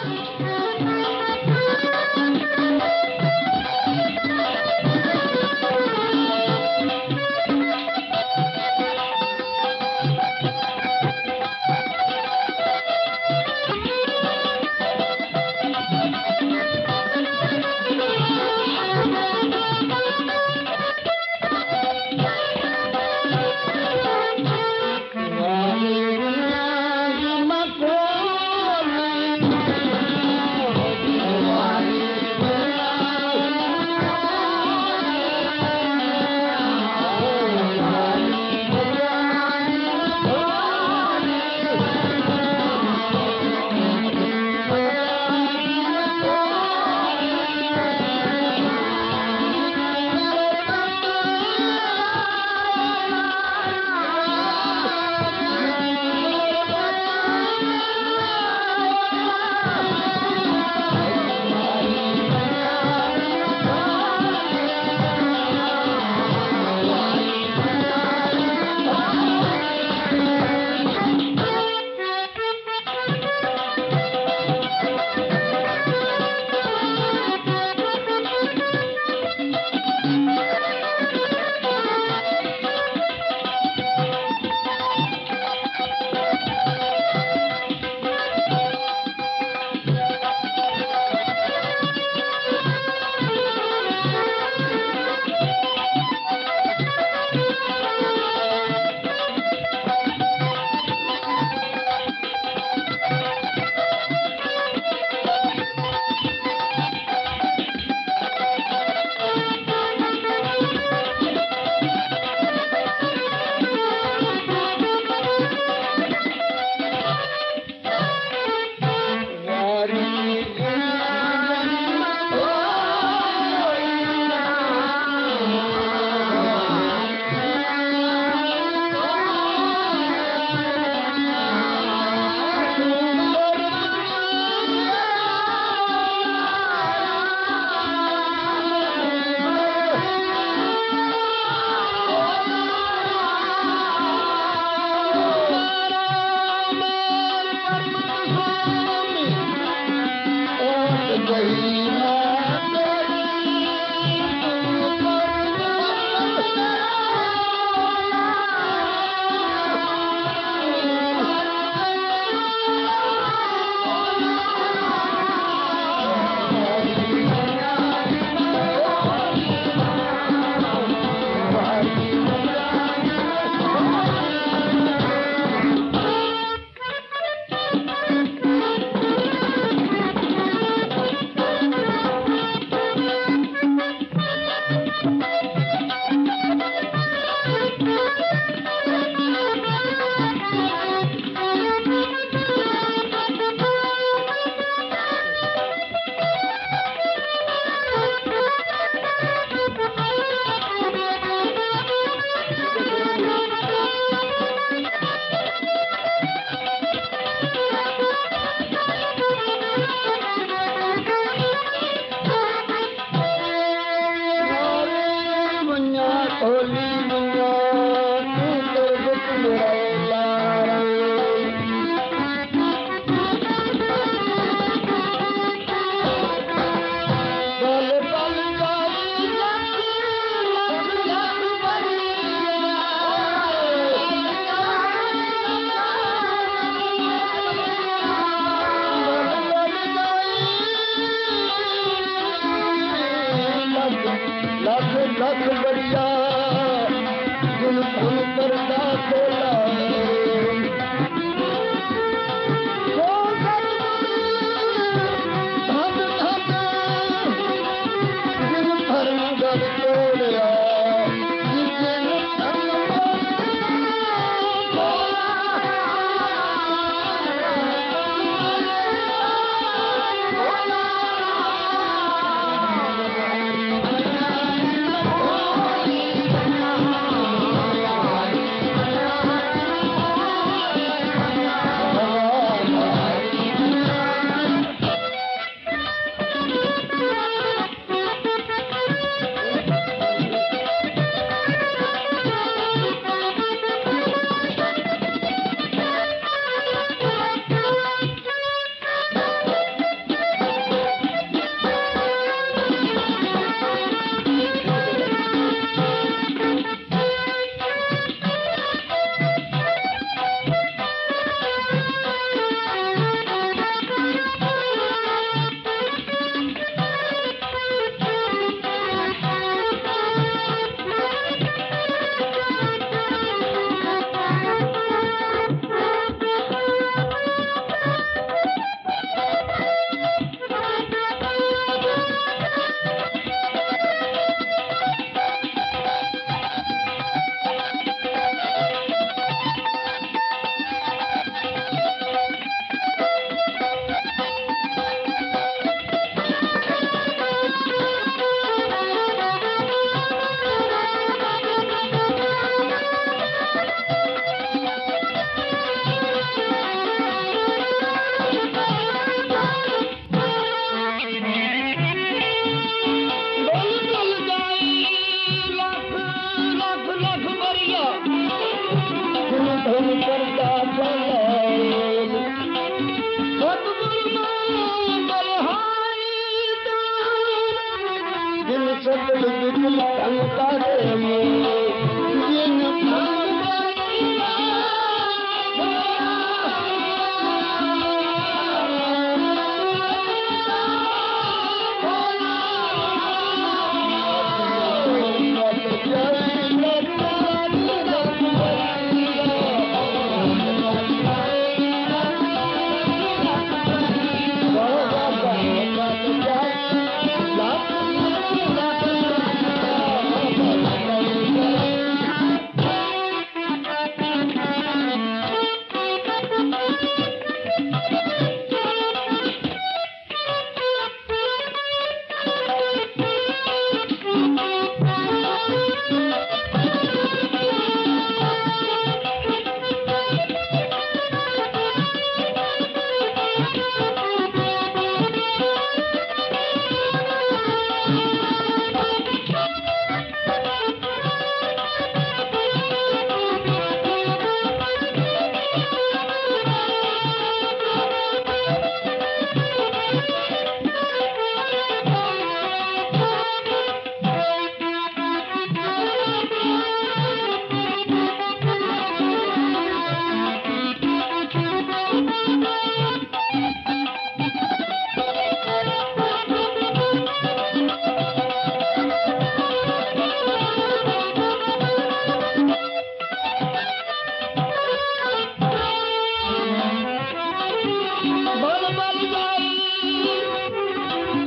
Thank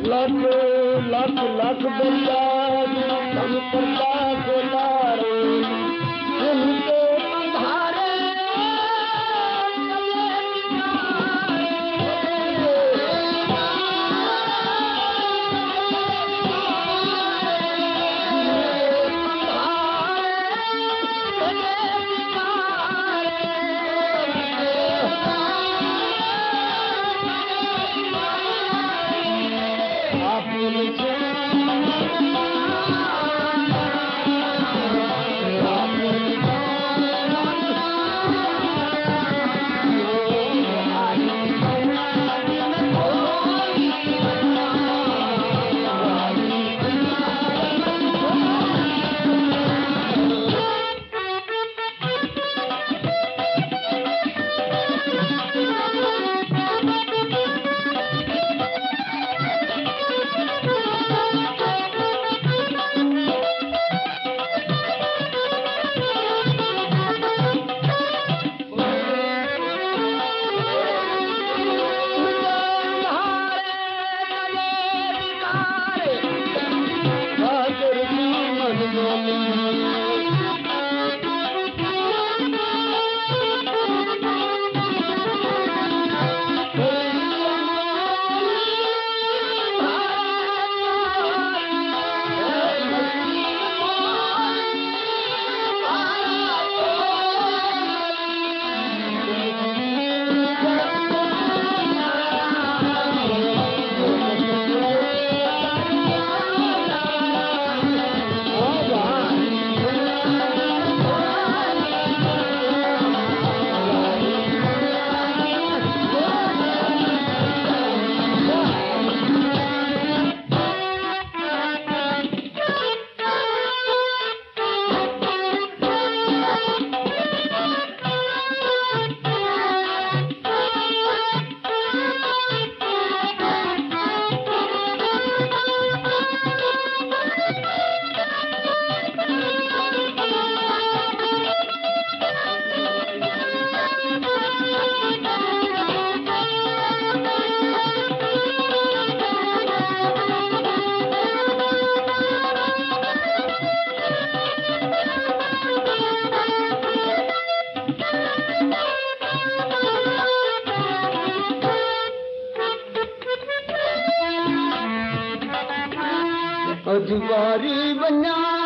lakh lakh lakh ਬੰਦਾ ਸਭ ਕਰਦਾ ਕੋਲਾਰੇ ਉਨਕੇ वारी वञा